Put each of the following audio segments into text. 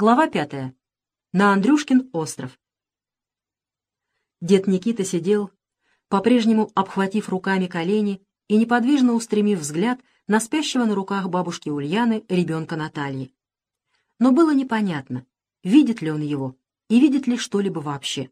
Глава пятая. На Андрюшкин остров. Дед Никита сидел, по-прежнему обхватив руками колени и неподвижно устремив взгляд на спящего на руках бабушки Ульяны ребенка Натальи. Но было непонятно, видит ли он его и видит ли что-либо вообще.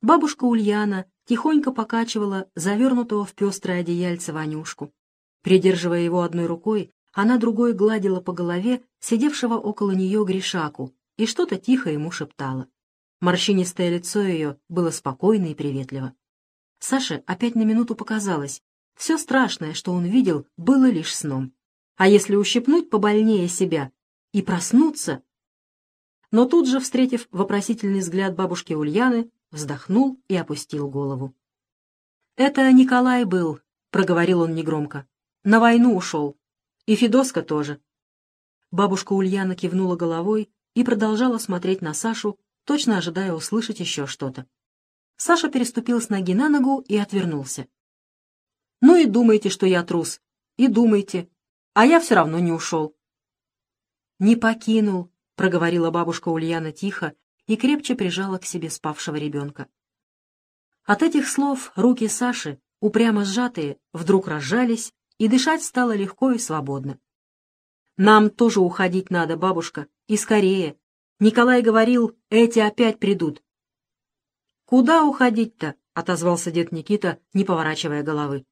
Бабушка Ульяна тихонько покачивала завернутого в пестрое одеяльце Ванюшку. Придерживая его одной рукой, она другой гладила по голове сидевшего около нее Гришаку и что-то тихо ему шептала. Морщинистое лицо ее было спокойно и приветливо. Саше опять на минуту показалось, все страшное, что он видел, было лишь сном. А если ущипнуть побольнее себя и проснуться? Но тут же, встретив вопросительный взгляд бабушки Ульяны, вздохнул и опустил голову. «Это Николай был», — проговорил он негромко. «На войну ушел. И Федоска тоже». Бабушка Ульяна кивнула головой и продолжала смотреть на Сашу, точно ожидая услышать еще что-то. Саша переступил с ноги на ногу и отвернулся. «Ну и думайте, что я трус. И думайте. А я все равно не ушел». «Не покинул», — проговорила бабушка Ульяна тихо и крепче прижала к себе спавшего ребенка. От этих слов руки Саши, упрямо сжатые, вдруг разжались, и дышать стало легко и свободно. «Нам тоже уходить надо, бабушка, и скорее. Николай говорил, эти опять придут». «Куда уходить-то?» — отозвался дед Никита, не поворачивая головы.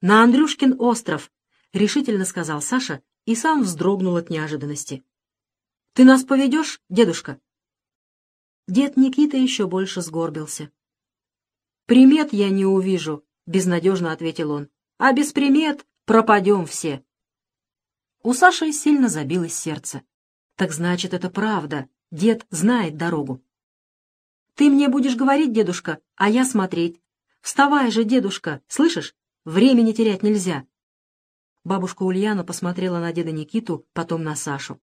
«На Андрюшкин остров», — решительно сказал Саша и сам вздрогнул от неожиданности. «Ты нас поведешь, дедушка?» Дед Никита еще больше сгорбился. «Примет я не увижу», — безнадежно ответил он. «А без примет пропадем все». У Саши сильно забилось сердце. Так значит, это правда. Дед знает дорогу. Ты мне будешь говорить, дедушка, а я смотреть. Вставай же, дедушка, слышишь? Времени терять нельзя. Бабушка Ульяна посмотрела на деда Никиту, потом на Сашу.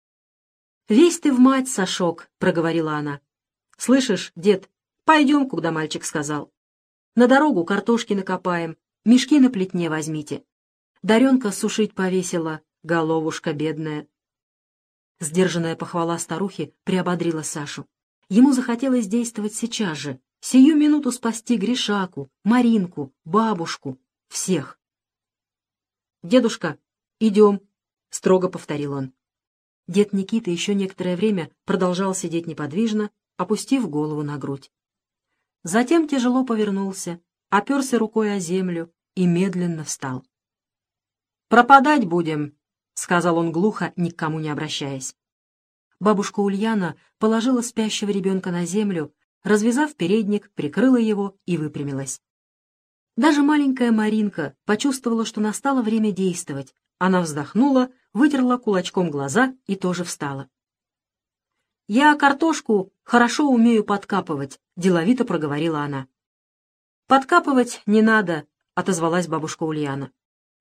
«Весь ты в мать, Сашок», — проговорила она. «Слышишь, дед, пойдем, куда мальчик сказал. На дорогу картошки накопаем, мешки на плетне возьмите. Даренка сушить повесила, головушка бедная». Сдержанная похвала старухи приободрила Сашу. Ему захотелось действовать сейчас же, сию минуту спасти Гришаку, Маринку, бабушку, всех. «Дедушка, идем», — строго повторил он. Дед Никита еще некоторое время продолжал сидеть неподвижно, опустив голову на грудь. Затем тяжело повернулся, оперся рукой о землю и медленно встал. «Пропадать будем», — сказал он глухо, ни к кому не обращаясь. Бабушка Ульяна положила спящего ребенка на землю, развязав передник, прикрыла его и выпрямилась. Даже маленькая Маринка почувствовала, что настало время действовать. Она вздохнула, вытерла кулачком глаза и тоже встала. «Я картошку хорошо умею подкапывать», — деловито проговорила она. «Подкапывать не надо», — отозвалась бабушка Ульяна.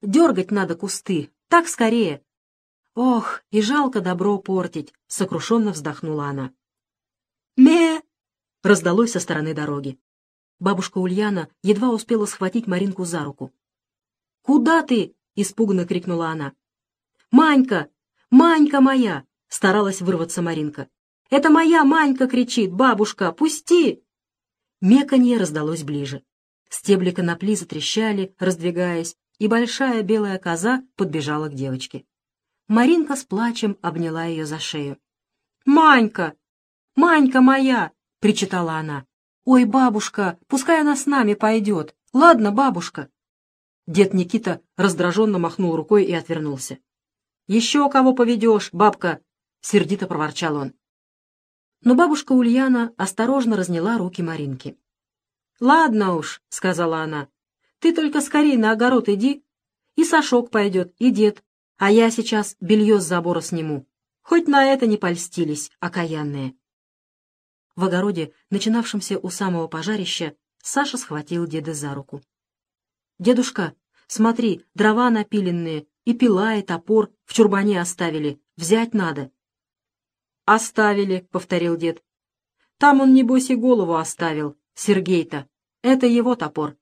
«Дергать надо кусты, так скорее». «Ох, и жалко добро портить», — сокрушенно вздохнула она. «Ме!» — раздалось со стороны дороги. Бабушка Ульяна едва успела схватить Маринку за руку. «Куда ты?» — испуганно крикнула она. «Манька! Манька моя!» — старалась вырваться Маринка. «Это моя Манька!» — кричит. «Бабушка, пусти!» Меканье раздалось ближе. Стебли конопли затрещали, раздвигаясь, и большая белая коза подбежала к девочке. Маринка с плачем обняла ее за шею. «Манька! Манька моя!» — причитала она. «Ой, бабушка, пускай она с нами пойдет. Ладно, бабушка». Дед Никита раздраженно махнул рукой и отвернулся. «Еще кого поведешь, бабка?» — сердито проворчал он. Но бабушка Ульяна осторожно разняла руки Маринки. «Ладно уж», — сказала она, — «ты только скорей на огород иди, и Сашок пойдет, и дед, а я сейчас белье с забора сниму. Хоть на это не польстились, окаянные». В огороде, начинавшемся у самого пожарища, Саша схватил деда за руку. «Дедушка, смотри, дрова напиленные, и пила, и топор в чурбане оставили. Взять надо». «Оставили», — повторил дед. «Там он, небось, и голову оставил, Сергей-то. Это его топор».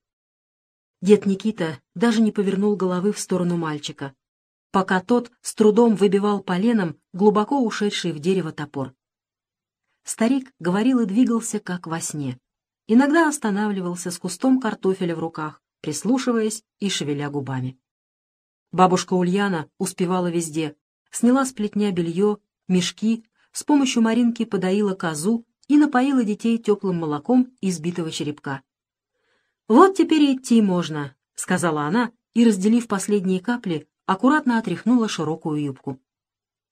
Дед Никита даже не повернул головы в сторону мальчика. пока тот с трудом выбивал поленом глубоко ушедший в дерево топор. Старик говорил и двигался, как во сне. Иногда останавливался с кустом картофеля в руках, прислушиваясь и шевеля губами. Бабушка Ульяна успевала везде. Сняла с плетня белье, мешки, с помощью Маринки подоила козу и напоила детей теплым молоком избитого черепка. «Вот теперь идти можно», — сказала она, и, разделив последние капли, аккуратно отряхнула широкую юбку.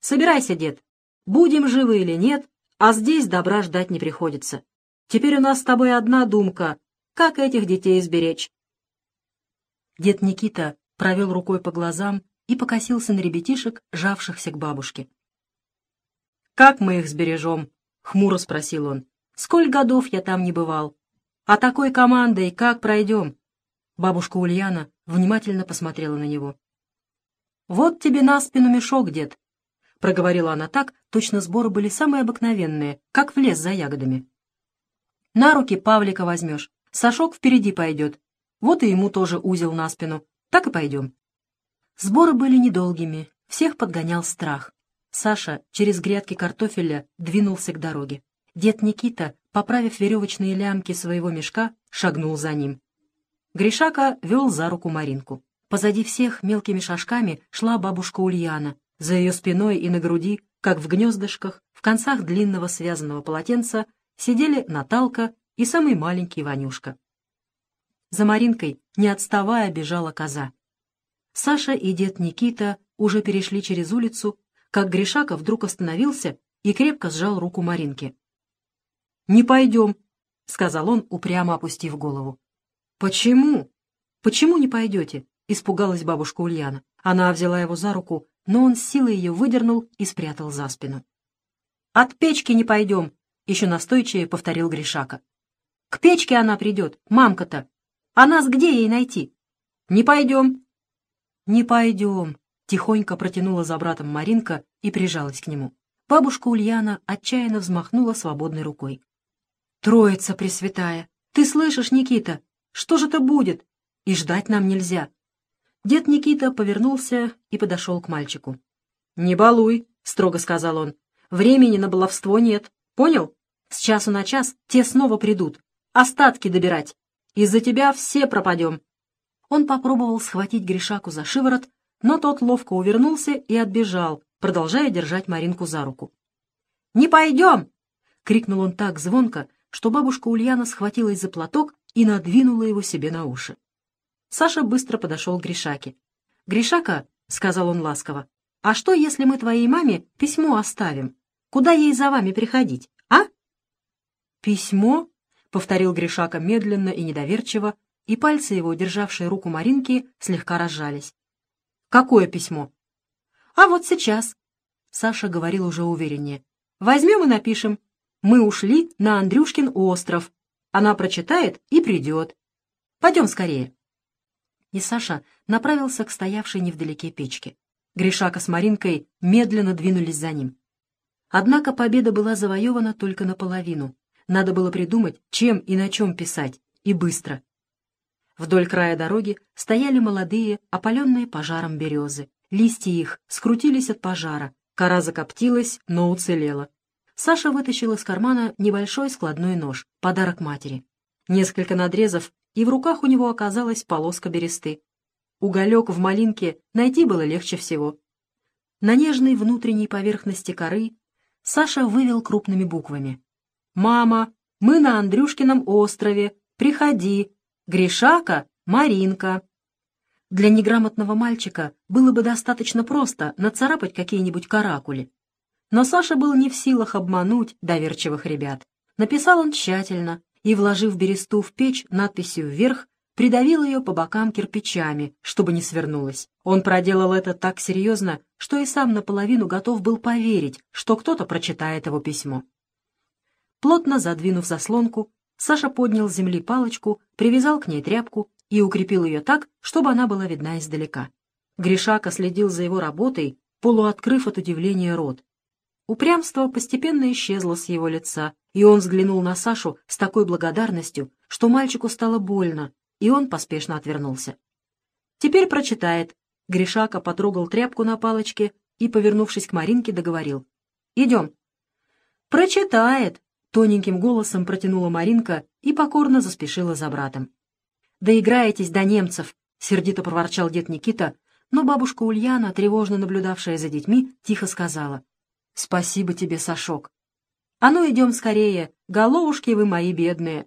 «Собирайся, дед. Будем живы или нет, а здесь добра ждать не приходится. Теперь у нас с тобой одна думка — как этих детей сберечь. Дед Никита провел рукой по глазам и покосился на ребятишек, жавшихся к бабушке. «Как мы их сбережем?» — хмуро спросил он. «Сколь годов я там не бывал? А такой командой как пройдем?» Бабушка Ульяна внимательно посмотрела на него. «Вот тебе на спину мешок, дед. — проговорила она так, точно сборы были самые обыкновенные, как в лес за ягодами. «На руки Павлика возьмешь, Сашок впереди пойдет. Вот и ему тоже узел на спину. Так и пойдем». Сборы были недолгими, всех подгонял страх. Саша через грядки картофеля двинулся к дороге. Дед Никита, поправив веревочные лямки своего мешка, шагнул за ним. Гришака вел за руку Маринку. Позади всех мелкими шажками шла бабушка Ульяна, за ее спиной и на груди, как в гнездышках, в концах длинного связанного полотенца, сидели Наталка и самый маленький Ванюшка. За Маринкой, не отставая, бежала коза. Саша и дед Никита уже перешли через улицу, как Гришака вдруг остановился и крепко сжал руку Маринки. «Не пойдем», — сказал он, упрямо опустив голову. «Почему? Почему не пойдете?» — испугалась бабушка Ульяна. Она взяла его за руку но он с силой ее выдернул и спрятал за спину. «От печки не пойдем», — еще настойчивее повторил Гришака. «К печке она придет, мамка-то. А нас где ей найти? Не пойдем». «Не пойдем», — тихонько протянула за братом Маринка и прижалась к нему. Бабушка Ульяна отчаянно взмахнула свободной рукой. «Троица Пресвятая! Ты слышишь, Никита? Что же это будет? И ждать нам нельзя. Дед Никита повернулся и подошел к мальчику. «Не балуй», — строго сказал он. «Времени на баловство нет. Понял? С часу на час те снова придут. Остатки добирать. Из-за тебя все пропадем». Он попробовал схватить Гришаку за шиворот, но тот ловко увернулся и отбежал, продолжая держать Маринку за руку. «Не пойдем!» — крикнул он так звонко, что бабушка Ульяна схватилась за платок и надвинула его себе на уши. Саша быстро подошел к Гришаке. «Гришака», — сказал он ласково, — «а что, если мы твоей маме письмо оставим? Куда ей за вами приходить, а?» «Письмо?» — повторил Гришака медленно и недоверчиво, и пальцы его, державшие руку Маринки, слегка разжались. «Какое письмо?» «А вот сейчас», — Саша говорил уже увереннее. «Возьмем и напишем. Мы ушли на Андрюшкин остров. Она прочитает и придет. Пойдем скорее» и Саша направился к стоявшей невдалеке печке. Гришака с Маринкой медленно двинулись за ним. Однако победа была завоевана только наполовину. Надо было придумать, чем и на чем писать, и быстро. Вдоль края дороги стояли молодые, опаленные пожаром березы. Листья их скрутились от пожара, кора закоптилась, но уцелела. Саша вытащил из кармана небольшой складной нож, подарок матери. Несколько надрезов и в руках у него оказалась полоска бересты. Уголек в малинке найти было легче всего. На нежной внутренней поверхности коры Саша вывел крупными буквами. «Мама, мы на Андрюшкином острове. Приходи. Гришака, Маринка». Для неграмотного мальчика было бы достаточно просто нацарапать какие-нибудь каракули. Но Саша был не в силах обмануть доверчивых ребят. Написал он тщательно, и, вложив бересту в печь надписью вверх, придавил ее по бокам кирпичами, чтобы не свернулась. Он проделал это так серьезно, что и сам наполовину готов был поверить, что кто-то прочитает его письмо. Плотно задвинув заслонку, Саша поднял с земли палочку, привязал к ней тряпку и укрепил ее так, чтобы она была видна издалека. Гришака следил за его работой, полуоткрыв от удивления рот. Упрямство постепенно исчезло с его лица, и он взглянул на Сашу с такой благодарностью, что мальчику стало больно, и он поспешно отвернулся. «Теперь прочитает», Гришака потрогал тряпку на палочке и, повернувшись к Маринке, договорил. «Идем». «Прочитает», — тоненьким голосом протянула Маринка и покорно заспешила за братом. «Доиграетесь до немцев», — сердито проворчал дед Никита, но бабушка Ульяна, тревожно наблюдавшая за детьми, тихо сказала. «Спасибо тебе, Сашок. А ну, идем скорее, головушки вы мои бедные».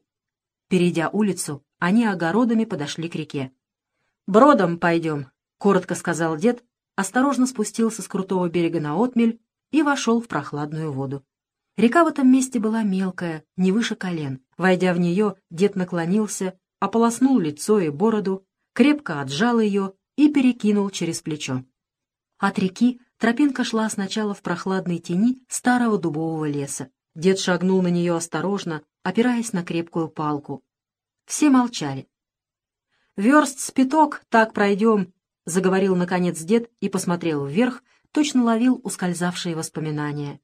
Перейдя улицу, они огородами подошли к реке. «Бродом пойдем», — коротко сказал дед, осторожно спустился с крутого берега на отмель и вошел в прохладную воду. Река в этом месте была мелкая, не выше колен. Войдя в нее, дед наклонился, ополоснул лицо и бороду, крепко отжал ее и перекинул через плечо. От реки тропинка шла сначала в прохладной тени старого дубового леса. Дед шагнул на нее осторожно, опираясь на крепкую палку. Все молчали. «Верст с пяток, так пройдем», — заговорил, наконец, дед и посмотрел вверх, точно ловил ускользавшие воспоминания.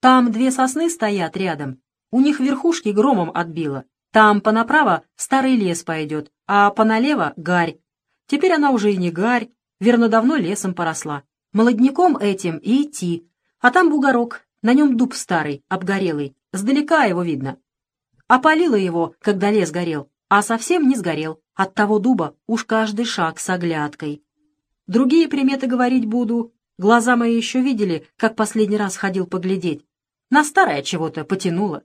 «Там две сосны стоят рядом, у них верхушки громом отбило. Там понаправо старый лес пойдет, а поналево — гарь. Теперь она уже и не гарь, верно, давно лесом поросла. Молодняком этим и идти. А там бугорок, на нем дуб старый, обгорелый, сдалека его видно. Опалило его, когда лес горел, а совсем не сгорел. От того дуба уж каждый шаг с оглядкой. Другие приметы говорить буду. Глаза мои еще видели, как последний раз ходил поглядеть. На старое чего-то потянуло.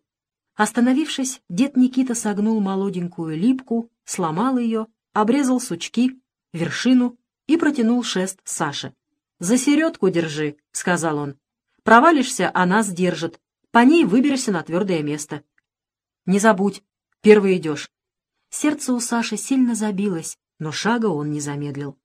Остановившись, дед Никита согнул молоденькую липку, сломал ее, обрезал сучки, вершину и протянул шест Саше. «За середку держи», — сказал он. «Провалишься, она сдержит. По ней выберешься на твердое место. Не забудь, первый идешь». Сердце у Саши сильно забилось, но шага он не замедлил.